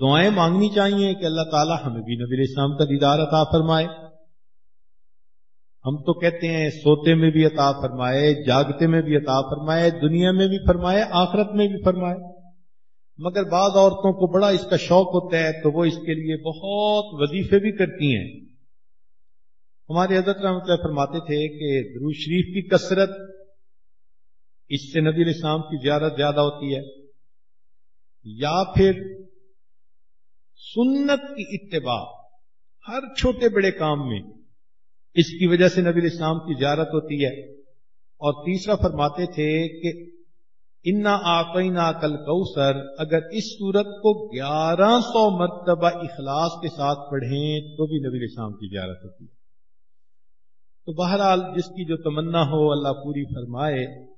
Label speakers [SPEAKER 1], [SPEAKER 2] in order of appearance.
[SPEAKER 1] دعائیں مانگنی چاہیے کہ اللہ تعالیٰ ہمیں بھی نبی السلام کا دیدار عطا فرمائے۔ ہم تو کہتے ہیں سوتے میں بھی عطا فرمائے، جاگتے میں بھی عطا فرمائے، دنیا میں بھی فرمائے، آخرت میں بھی فرمائے۔ مگر بعض عورتوں کو بڑا اس کا شوق ہوتا ہے تو وہ اس کے لیے بہت وظیفے بھی کرتی ہیں۔ ہمارے حضرت رحمۃ اللہ فرماتے تھے کہ درو شریف کی کثرت اس سے نبی الاسلام کی زیارت زیادہ ہوتی ہے۔ یا پھر سنت کی اتباع ہر چھوٹے بڑے کام میں۔ اس کی وجہ سے نبی الاسلام کی زیارت ہوتی ہے۔ اور تیسرا فرماتے تھے کہ انا آقینا کل کوسر اگر اس صورت کو گیارہ سو مرتبہ اخلاص کے ساتھ پڑھیں تو بھی نبی الاسلام کی زیارت ہوتی ہے۔ تو بہرحال جس کی جو تمنا ہو، اللہ پوری فرمائے۔